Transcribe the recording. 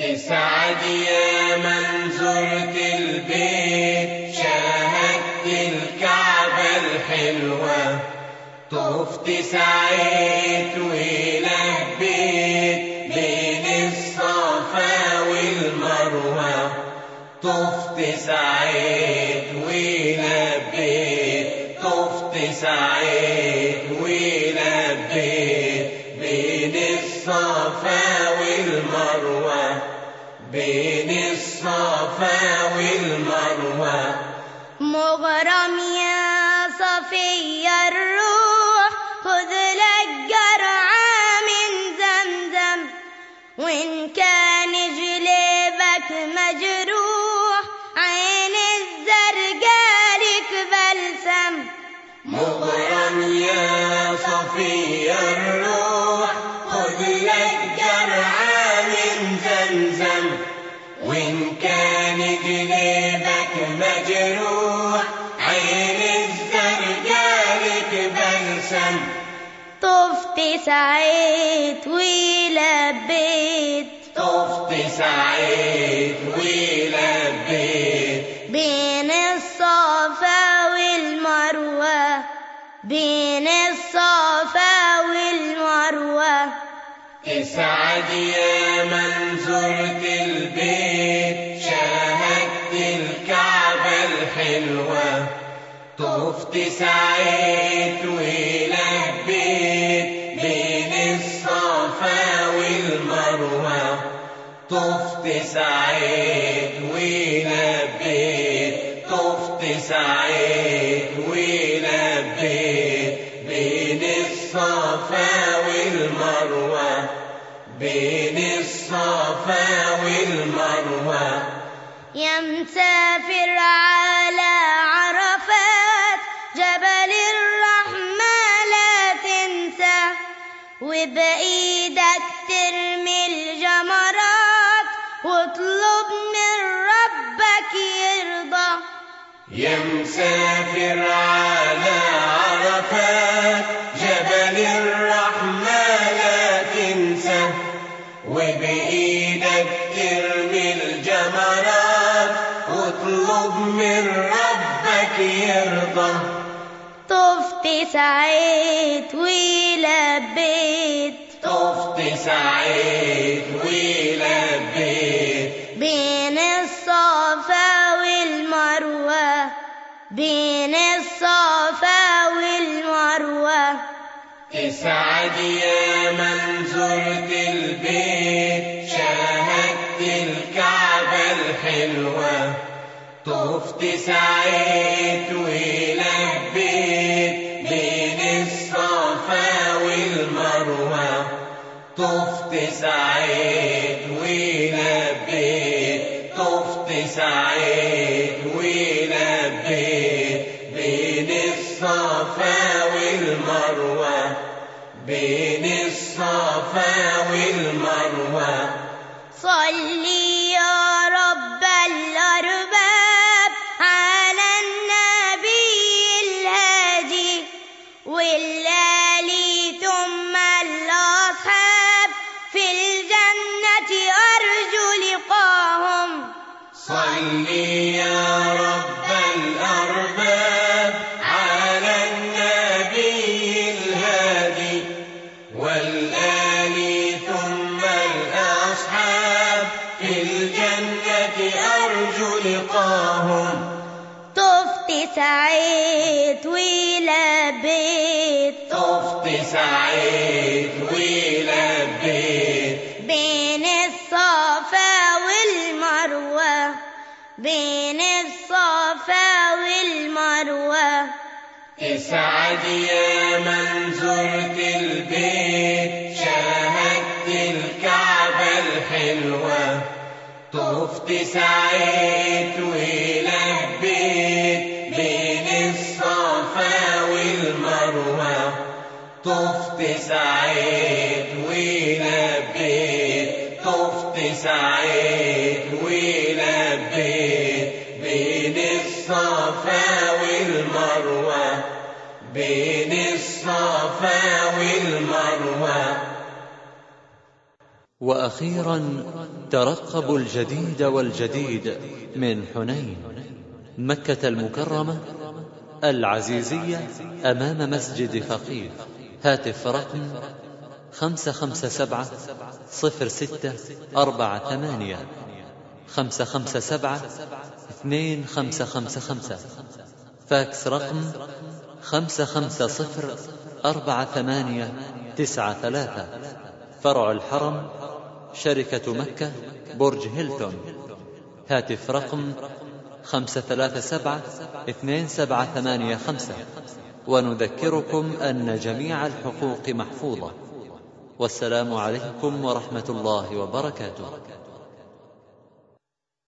اسعد يا من زرت البيت شاهدت الكعبة الحلوة طفت سعيت ولبيت بين الصفا والمروة طفت سعيت ولبيت طفت سعيت بين الصفا والمروة. مغرم يا صفي الروح خذ لك جرعة من زمزم. وإن كان جليبك مجروح عين الزرقاء لك بلسم. مغرم يا صفي الروح. طفت سعيت ولبيت طفت سعيد ولبيت بين الصفا والمروة بين الصفا والمروة اسعد يا من زرت البيت شاهدت الكعبة الحلوة طفت سعيت ولبيت طفت سعيت طفت سعيت ولبيت بين الصفا والمروة بين الصفا والمروة يا مسافر على عرفات، جبل الرحمة لا تنسى. وبإيدك ترمي الجمرات واطلب من ربك يرضى يا مسافر على عرفات جبل الرحمة لا تنسى. وبإيدك ترمي الجمرات واطلب من ربك يرضى. طفت سعيت ولبيت طفت سعيد ولبيت اسعد يا من زرت البيت شاهدت الكعبة الحلوة طفت سعيت ولبيت بين الصفا والمروة طفت سعيت ولبيت طفت سعيت الصفا والمروة. صلي يا رب الأرباب على النبي الهادي والآل ثم الأصحاب في الجنة أرجو لقاهم. صلي يا رب في الجنة أرجو لقاهم. طفت سعيت ولبيت. طفت سعيد ولبيت. بين الصفا والمروة. بين الصفا والمروة. اسعد يا من زرت طفت سعيت ولبيت بين الصفا والمروة طفت سعيت ولبيت طفت سعيت ولبيت بين الصفا والمروة بين الصفا والمروة وأخيرا ترقبوا الجديد والجديد من حنين، مكة المكرمة العزيزية أمام مسجد فقيه. هاتف رقم خمسة خمسة سبعة صفر ستة أربعة ثمانية. خمسة خمسة سبعة اثنين خمسة خمسة خمسة. فاكس رقم خمسة خمسة صفر أربعة ثمانية تسعة ثلاثة. فرع الحرم، شركة مكة، برج هيلتون. هاتف رقم خمسة ثلاثة سبعة اثنين سبعة ثمانية خمسة. ونذكركم أن جميع الحقوق محفوظة. والسلام عليكم ورحمة الله وبركاته.